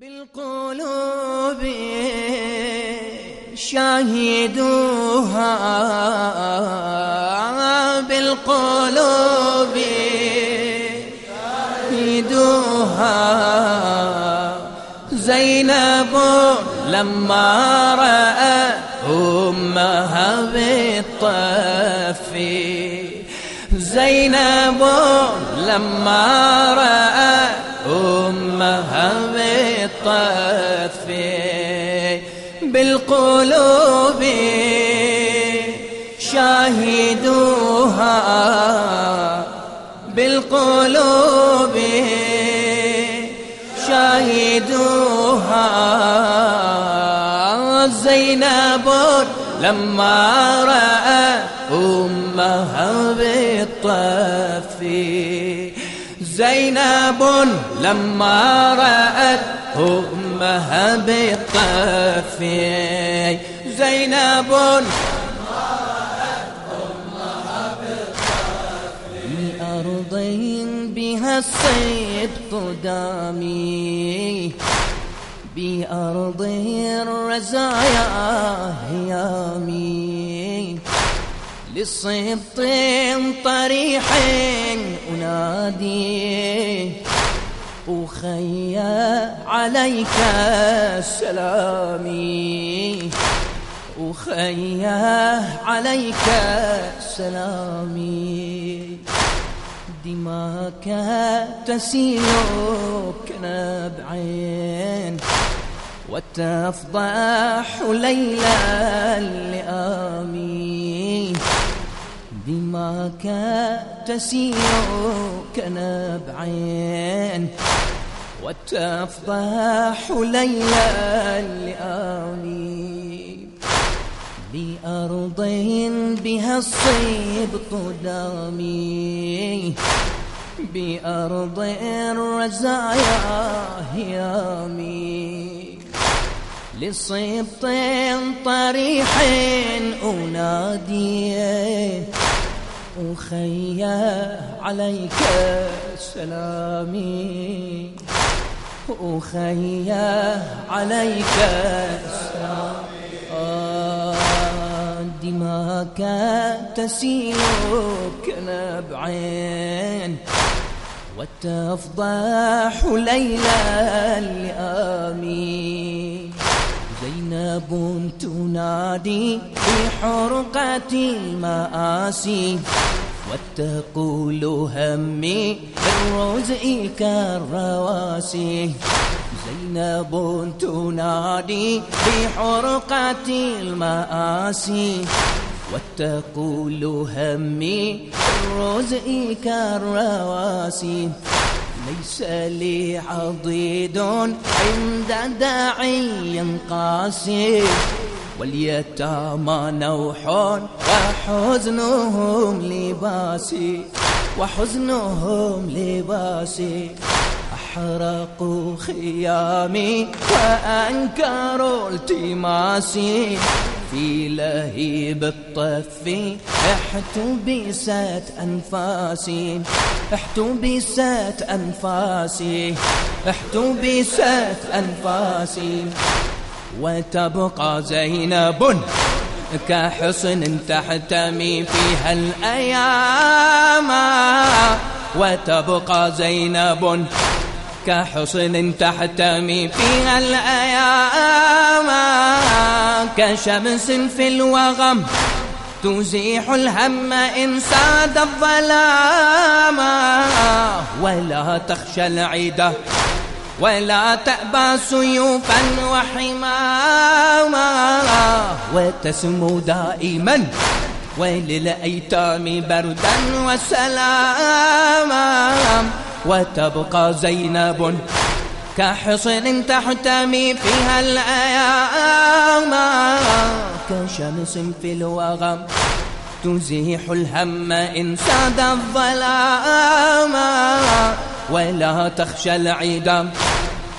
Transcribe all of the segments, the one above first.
بالقلوب شاهدوها بالقلوب شاهدوها زينب لما رأى أمها بالطف زينب لما أمها بالطف بالقلوب شاهدوها بالقلوب شاهدوها زينب لما رأى أمها بالطف زينب لما رأت أمها بالطف زينب أرض بها الصبط دامي. بأرض الرزايا هيامي. للصبط طريح أنادي. أخي عليك سلامي أخي عليك سلامي دماك تسيل كنبعين وتفضح ليلى اللئامي دماك تسيل كنبعين وتفضح ليلى اللئامي بأرض بها الصبط دامي بأرض الرزايا هيامي لصبط طريح أنادي أخي عليك سلامي. أخي عليك سلامي. دماك تسيل كنبعين وتفضح ليلى اللئامي زينب تنادي في حرقة المآسي وتقول همي بالرزق كالرواسي زينب تنادي بحرقة المآسي وتقول همي الرزق كالرواسي ليس لي عضيد عند داعي قاسي واليتامى نوح وحزنهم لباسي وحزنهم لباسي. أحرقوا خيامي وأنكروا التماسي. في لهيب الطف. احتبست أنفاسي احتبست أنفاسي احتبست أنفاسي. وتبقى زينب كحصن تحتمي فيها الأيام. وتبقى زينب كحصن تحتمي فيها الأيام. كشمس في الوغم تزيح الهم إن ساد الظلام. ولا تخشى العيدة ولا تأبى سيوفا وحماما. وتسمو دائما وللأيتام بردا وسلاما. وتبقى زينب كحصن تحتمي فيها الأيام كشمس في الوغم تزيح الهم إن ساد الظلام. ولا تخشى العدم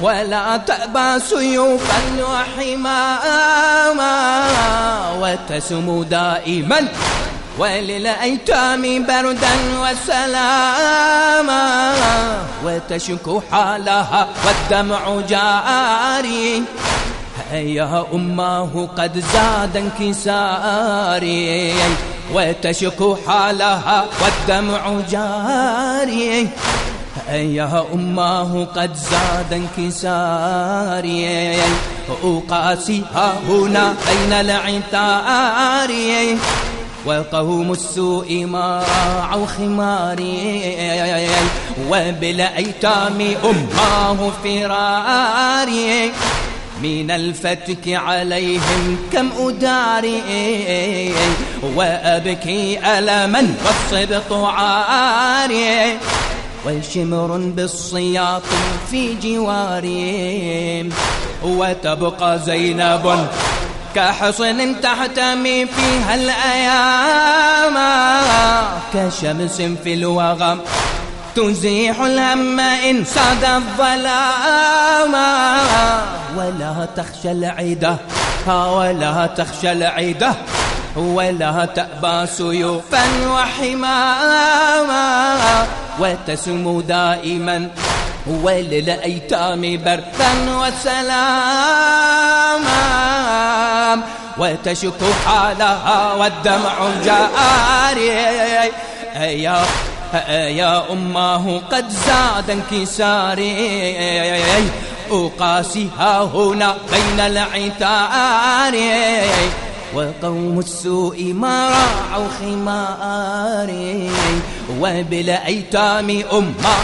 ولا تأبى سيوفا وحماما وتسمو دائما وللأيتام بردا وسلاما وتشكو حالها والدمع جاري. يا أماه قد زاد انكساري. وتشكو حالها والدمع جاري. يا أماه قد زاد انكساري. أقاسيها هنا بين العتار؟ وقوم السوء ما راعوا خماري وبالأيتام أماه فراري. من الفتك عليهم كم أداري وأبكي ألما والصبط عاري. وشمر بالصياط في جواري. وتبقى زينب كحصن تحتمي فيها الأيام كشمس في الوغم تزيح الهم إن صدى الظلام. ولا تخشى العدة ولا تخشى العدة ولا تأبى سيوفا وحماما. وتسمو دائما وللأيتام بردا وسلاما. وتشكو حالها والدمع جاري يا يا أماه قد زاد انكساري. أقاسيها هنا بين العتار وقوم السوء ما راعوا خماري. وبالأيتام أمه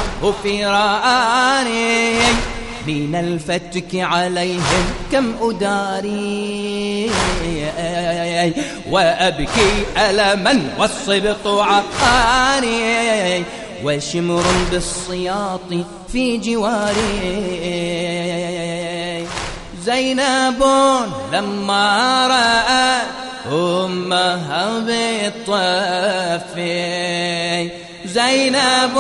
فراري. من الفتك عليهم كم أداري. وأبكي ألما والصبط عقاري. وشمر بالصياط في جواري. زينب لما رأت أمها بالطفي زينب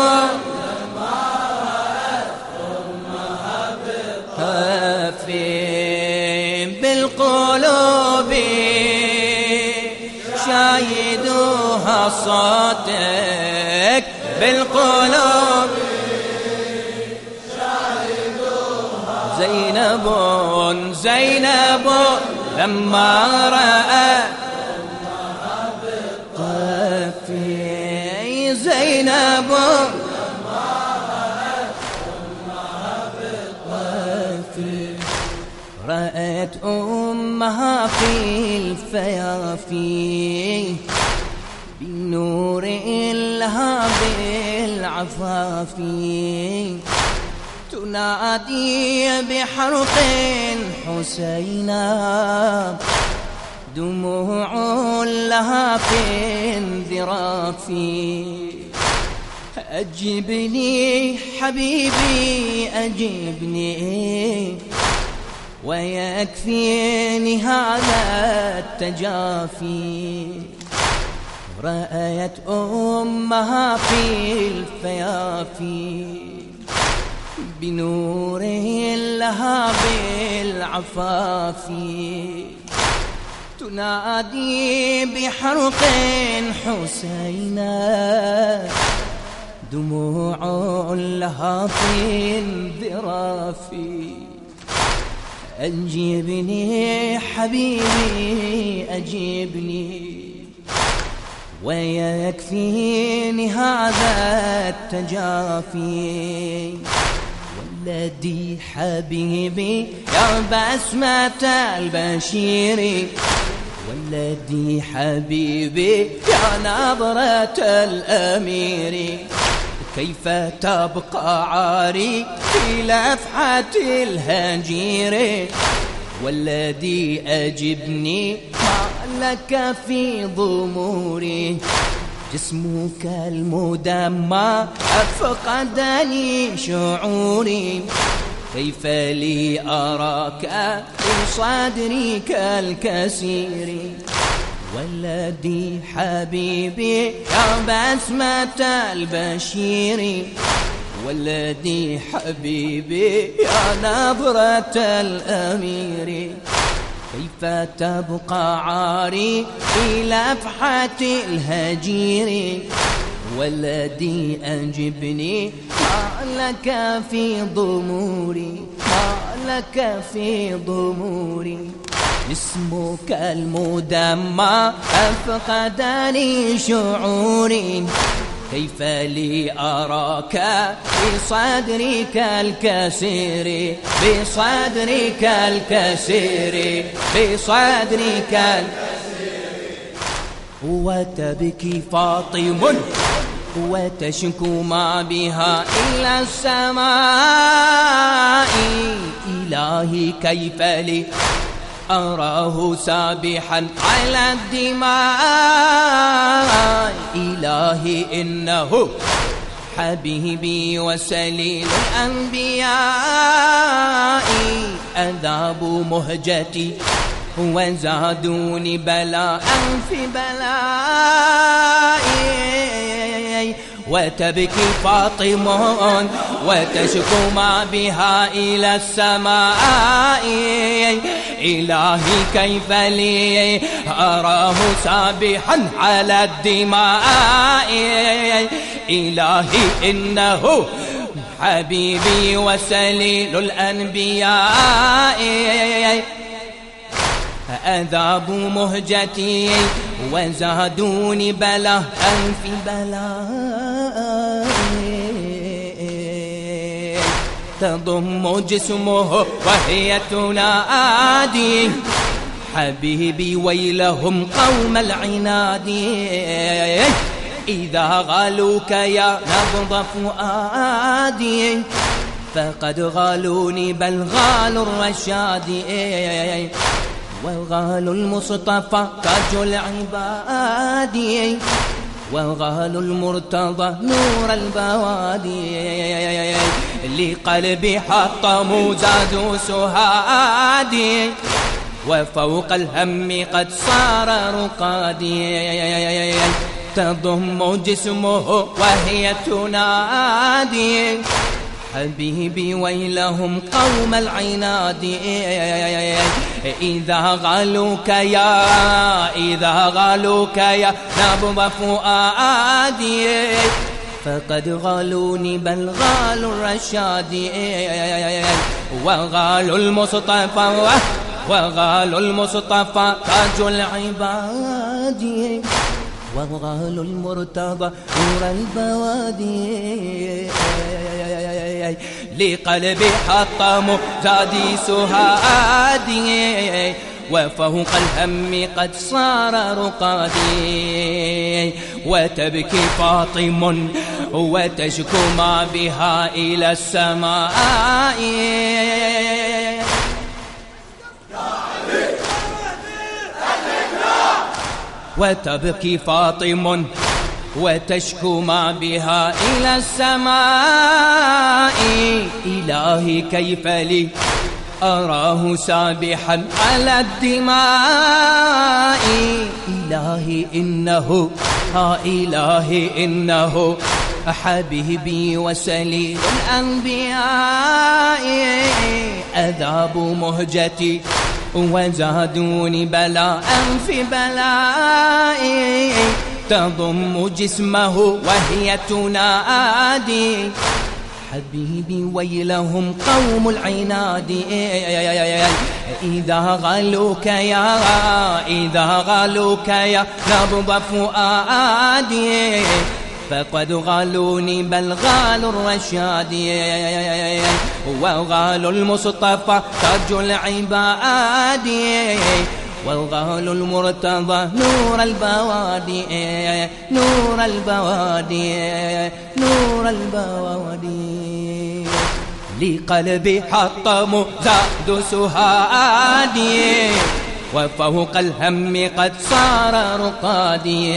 صوتك بالقلوب. زينب زينب لما رأى طفي زينب رأت أمها في الفيافي. بالعفافي تنادي بحرق حسينا. دموع لها في انذرافي أجبني حبيبي أجبني. ويكفيني هذا التجافي. رأيت أمها في الفيافي بنوره لها بالعفاف تنادي بحرق حسينا دموع لها في الذراف أجيبني حبيبي أجيبني. ويكفيني هذا التجافي. والذي حبيبي يا بسمة البشير. والذي حبيبي يا نظرة الأمير. كيف تبقى عاري في لفحة الهجير؟ والذي أجبني لك في ضموري. جسمك المدمى أفقدني شعوري. كيف لي أراك في صدرك الكسير؟ والذي حبيبي يا بسمة البشير. والذي حبيبي يا نظرة الأمير. كيف تبقى عاري في لفحة الهجير. والذي أجبني ما لك في ضموري ما لك في ضموري. اسمك المدمى أفقدني شعوري. كيف لي أراك بصدرك الكسير بصدرك الكسير بصدرك الكسير وتبكي فاطم وتشكو ما بها إلى السماء. إلهي كيف لي أراه سابحا على الدماء. إلهي إنه حبيبي وسليل الأنبياء. أذاب مهجتي وزادوني بلاء في بلائي. وتبكي فاطمة وتشكو ما بها إلى السماء. إلهي كيف لي؟ أراه سابحا على الدماء. إلهي إنه حبيبي وسليل الأنبياء. أذاب مهجتي وزادوني بلاء في بلاء تضم جسمه وهي تنادي. حبيبي ويلهم قوم العناد. إذا غالوك يا نبض فؤادي فقد غالوني بل غالوا الرشاد. والغال المصطفى تاج العباد والغال المرتضى نور البوادي لقلبي حطموا زادوا سهادي وفوق الهم قد صار رقادي تضم جسمه وهي تنادي حبيبي ويلهم قوم العناد. إذا غالوك يا إذا غالوك يا نبض فؤادي. فقد غالوني بل غالوا الرشاد. وغالوا المصطفى وغالوا المصطفى تاج العباد وغال المرتضى نور البوادي. لقلبي حطم زادي سهادي وفوق الهم قد صار رقادي. وتبكي فاطم وتشكو ما بها إلى السماء. وتبكي فاطم وتشكو ما بها إلى السماء. إلهي كيف لي أراه سابحا على الدماء. إلهي إنه ها إلهي إنه حبيبي وسليل الأنبياء. أذاب مهجتي وزادوني بلاء في بلائي تضم جسمه وهي تنادي. حبيبي ويلهم قوم العناد. إذا غلوك يا إذا غلوك يا نبض فؤادي. فقد غالوني بل غالوا الرشاد. وغالوا المصطفى تاج العباد. والغال المرتضى نور البوادي. نور البوادي. نور البوادي. لقلبي حطم زاد سهادي. وفوق الهم قد صار رقادي.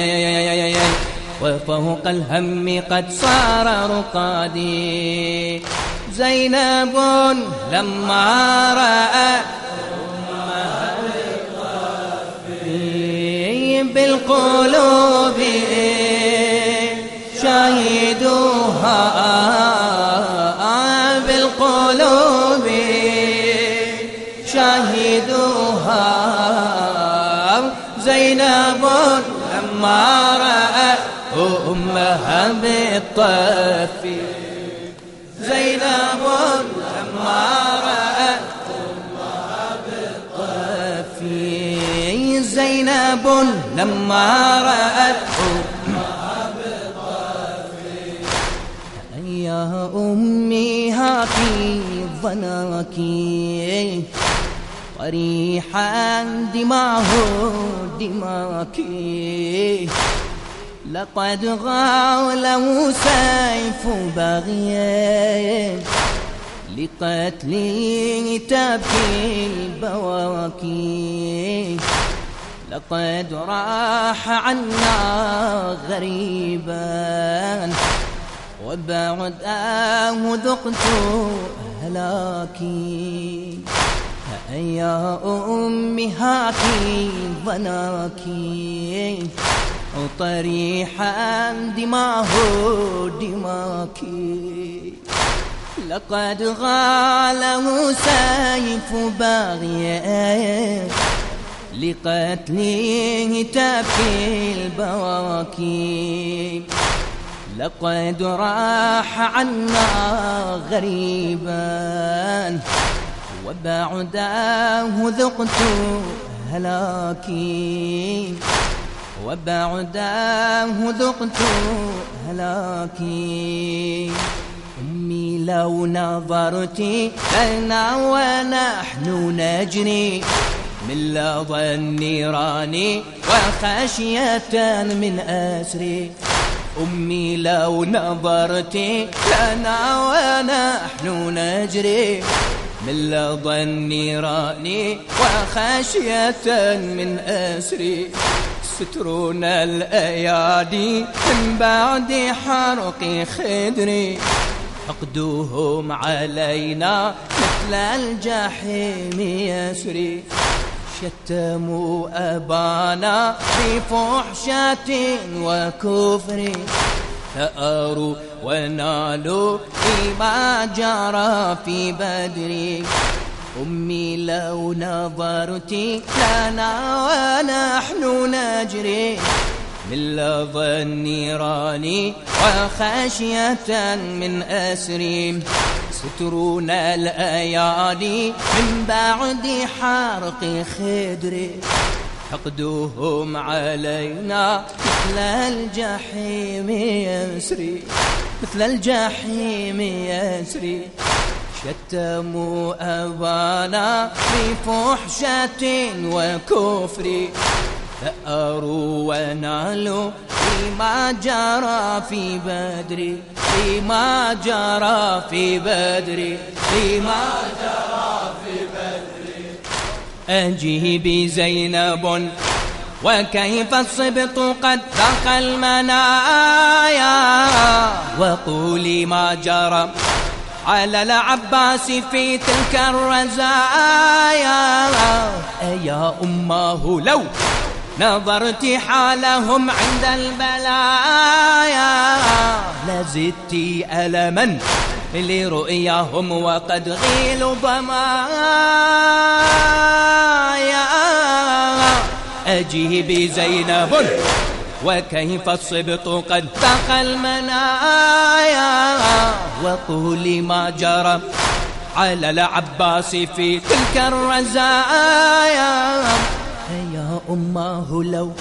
وفوق الهم قد صار رقادي. زينب لما رأت بالقلوب شاهدوها بالقلوب شاهدوها. زينب لما رأت أمها بالطف زينب لما رأت أمها بالطف زينب لما رأت أمها بالطف يا أمي هاكي ظناكي. طريحا دماه دماكي لقد غاوله سيف بغيا لقتلي تبكي البواكي لقد راح عنا غريبا. وبعده ذقت هلاكي يا أمي هاكي ظناكي وطريحا دماه دماكي لقد غاله سيف باغية لقتله تبكي البواكي لقد راح عنا غريبا وبعداه ذقت هلاكي. وبعداه ذقت هلاكي. أمي لو نظرت لنا ونحن نجري من لظى النيران وخشية من أسري. أمي لو نظرت لنا ونحن نجري من لظى النيران وخشية من أسري. سترون الأيادي من بعد حرق خدري. حقدوهم علينا مثل الجحيم يسري. شتموا أبانا في فحشة وكفر. ثأروا ونالوا فيما جرى في بدر أمي لو نظرت لنا ونحن نجري من لظى النيران وخشية من أسر. سترون الأيادي من بعد حرق خدر. حقدوهم علينا مثل الجحيم يسري. مثل الجحيم يسري. شتموا أبانا في فحشة وكفر. ثأروا ونالوا فيما جرى في بدر فيما جرى في بدر فيما جرى في بدر. أجيبي زينب وكيف الصبط قد ذاق المنايا؟ وقولي ما جرى. على العباس في تلك الرزايا. يا أماه لو نظرت حالهم عند البلايا. لزدت ألما لرؤياهم وقد غيلوا ضمايا. أجيبي زينب وكيف الصبط قد تقى المنايا وقولي ما جرى على العباس في تلك الرزايا. يا أماه لو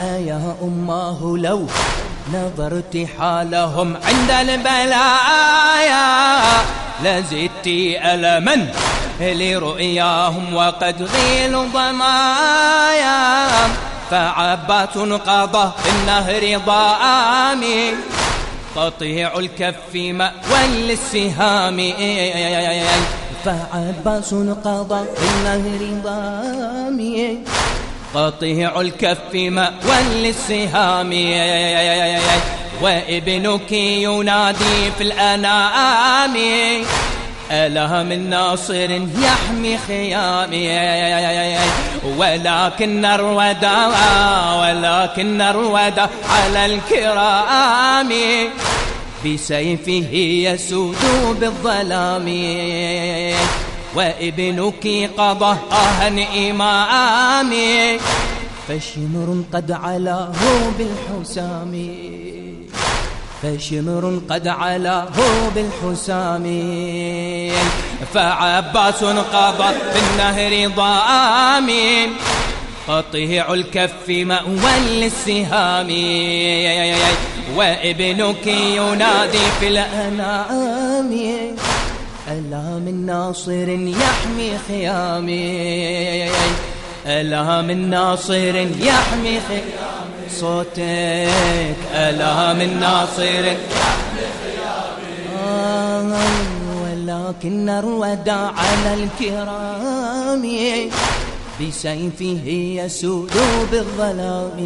يا أماه لو نظرت حالهم عند البلايا. لزدت ألما لرؤياهم وقد غيل ضمايا فعبات قضى النهر ضامي قطيع الكف مأوى للسهام. فعباس قضى النهر ضامي قطيع الكف مأوى للسهام. وابنك ينادي في الأنام. ألا من ناصر يحمي خيامي. ولكن الردى ولكن الردى على الكرام. بسيفه يسود بالظلام. وابنك قضى آهن إمامي فشمر قد علاه بالحسام. فشمر قد علاه بالحسام فعباس قضى في النهر ضام قطيع الكف مأوى للسهام. وابنك ينادي في الأنام. ألا من ناصر يحمي خيامي. ألا من ناصر يحمي خيامي. صوتك ألا من ناصر. يحمي خيامي آه ولكن الوداع على الكرام. بسيفه يسود بالظلام.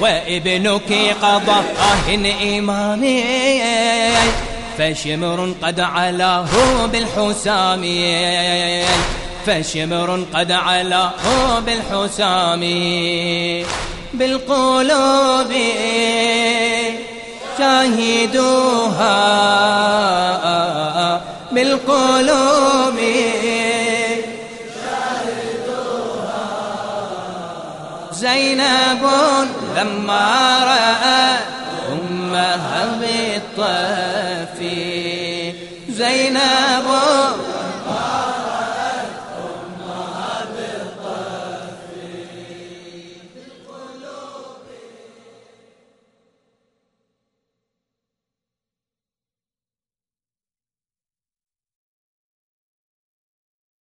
وابنك قضى أهن إمامي فشمر قد علاه بالحسام. فشمر قد علاه بالحسام بالقلوب شاهدوها بالقلوب زينب لما رأت أمها بالطيب